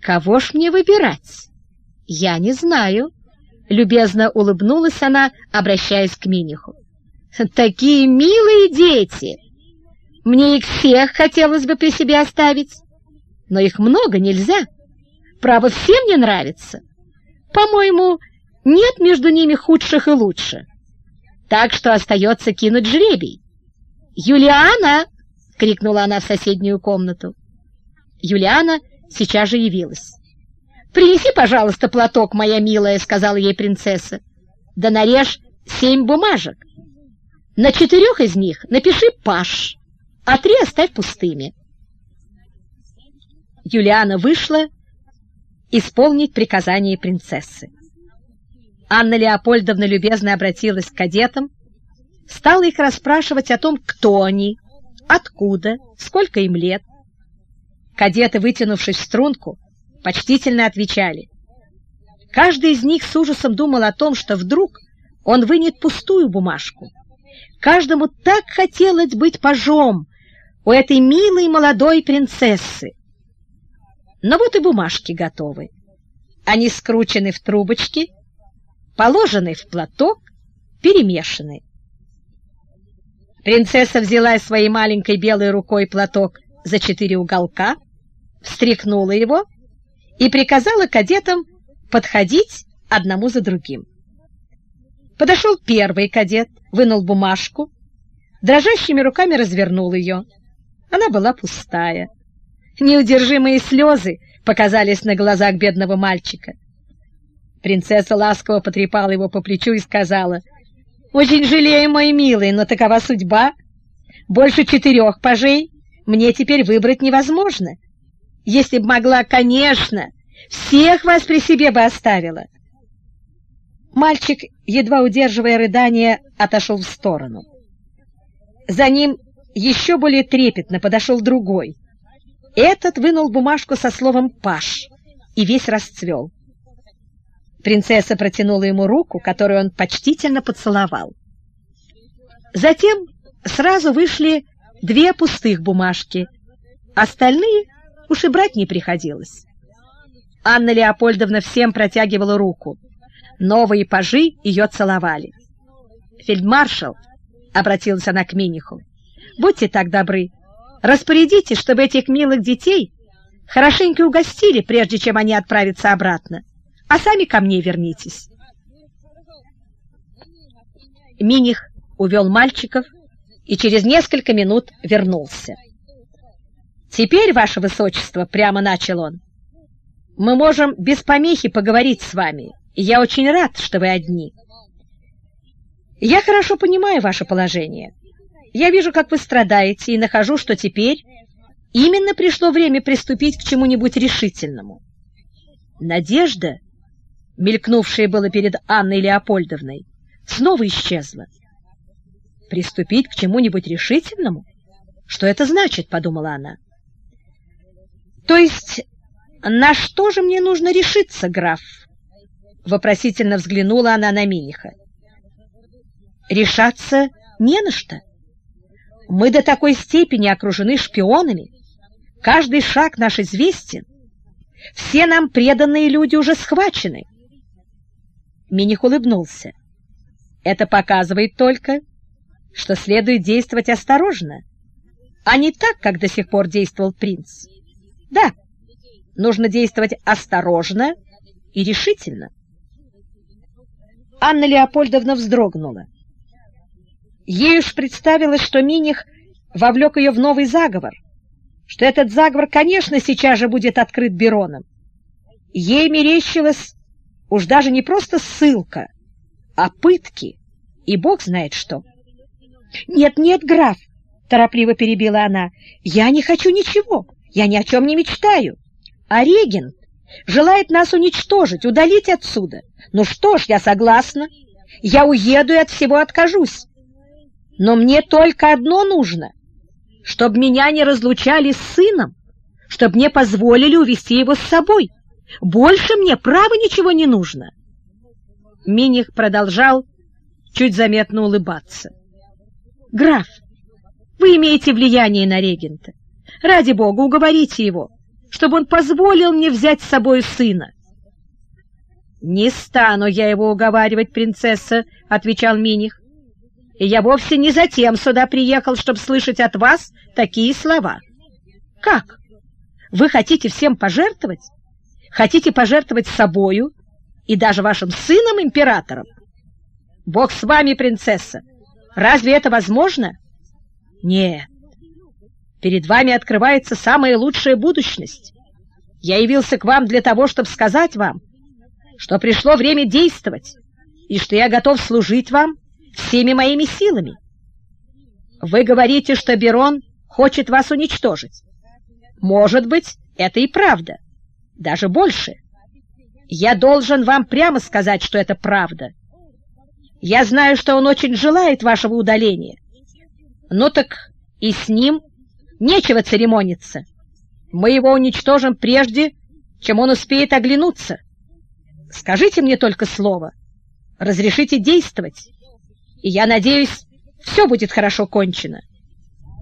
Кого ж мне выбирать? Я не знаю. Любезно улыбнулась она, обращаясь к Миниху. Такие милые дети! Мне их всех хотелось бы при себе оставить, но их много нельзя. Право, всем не нравится. По-моему, нет между ними худших и лучше. Так что остается кинуть жребий. «Юлиана!» — крикнула она в соседнюю комнату. Юлиана сейчас же явилась. «Принеси, пожалуйста, платок, моя милая», — сказала ей принцесса. «Да нарежь семь бумажек. На четырех из них напиши «Паш», а три оставь пустыми». Юлиана вышла исполнить приказание принцессы. Анна Леопольдовна любезно обратилась к кадетам, стала их расспрашивать о том, кто они, откуда, сколько им лет. Кадеты, вытянувшись в струнку, почтительно отвечали. Каждый из них с ужасом думал о том, что вдруг он вынет пустую бумажку. Каждому так хотелось быть пажом у этой милой молодой принцессы. Но вот и бумажки готовы. Они скручены в трубочки, положены в платок, перемешаны. Принцесса взяла своей маленькой белой рукой платок за четыре уголка, встряхнула его и приказала кадетам подходить одному за другим. Подошел первый кадет, вынул бумажку, дрожащими руками развернул ее. Она была пустая. Неудержимые слезы показались на глазах бедного мальчика. Принцесса ласково потрепала его по плечу и сказала, «Очень жалею, мой милый, но такова судьба. Больше четырех пажей мне теперь выбрать невозможно. Если б могла, конечно, всех вас при себе бы оставила». Мальчик, едва удерживая рыдание, отошел в сторону. За ним еще более трепетно подошел другой — этот вынул бумажку со словом «Паш» и весь расцвел. Принцесса протянула ему руку, которую он почтительно поцеловал. Затем сразу вышли две пустых бумажки. Остальные уж и брать не приходилось. Анна Леопольдовна всем протягивала руку. Новые пажи ее целовали. «Фельдмаршал», — обратилась она к Миниху, — «будьте так добры, Распорядитесь, чтобы этих милых детей хорошенько угостили, прежде чем они отправятся обратно, а сами ко мне вернитесь. Миних увел мальчиков и через несколько минут вернулся. «Теперь, ваше высочество», — прямо начал он, — «мы можем без помехи поговорить с вами, я очень рад, что вы одни. Я хорошо понимаю ваше положение». Я вижу, как вы страдаете, и нахожу, что теперь именно пришло время приступить к чему-нибудь решительному. Надежда, мелькнувшая было перед Анной Леопольдовной, снова исчезла. Приступить к чему-нибудь решительному? Что это значит, подумала она. То есть, на что же мне нужно решиться, граф? Вопросительно взглянула она на Миниха. Решаться не на что. Мы до такой степени окружены шпионами, каждый шаг наш известен, все нам преданные люди уже схвачены. Миних улыбнулся. Это показывает только, что следует действовать осторожно, а не так, как до сих пор действовал принц. Да, нужно действовать осторожно и решительно. Анна Леопольдовна вздрогнула. Ей уж представилось, что Миних вовлек ее в новый заговор, что этот заговор, конечно, сейчас же будет открыт Бероном. Ей мерещилось уж даже не просто ссылка, а пытки, и бог знает что. «Нет, нет, граф!» — торопливо перебила она. «Я не хочу ничего, я ни о чем не мечтаю. А регент желает нас уничтожить, удалить отсюда. Ну что ж, я согласна. Я уеду и от всего откажусь. Но мне только одно нужно, чтобы меня не разлучали с сыном, чтобы мне позволили увести его с собой. Больше мне, право, ничего не нужно. Миних продолжал чуть заметно улыбаться. «Граф, вы имеете влияние на регента. Ради бога, уговорите его, чтобы он позволил мне взять с собой сына. «Не стану я его уговаривать, принцесса», — отвечал Миних. «И я вовсе не затем сюда приехал, чтобы слышать от вас такие слова». «Как? Вы хотите всем пожертвовать? Хотите пожертвовать собою и даже вашим сыном-императором? Бог с вами, принцесса! Разве это возможно?» «Нет. Перед вами открывается самая лучшая будущность. Я явился к вам для того, чтобы сказать вам, что пришло время действовать и что я готов служить вам всеми моими силами. Вы говорите, что Берон хочет вас уничтожить. Может быть, это и правда, даже больше. Я должен вам прямо сказать, что это правда. Я знаю, что он очень желает вашего удаления. Ну так и с ним нечего церемониться. Мы его уничтожим прежде, чем он успеет оглянуться. Скажите мне только слово. Разрешите действовать. И я надеюсь, все будет хорошо кончено.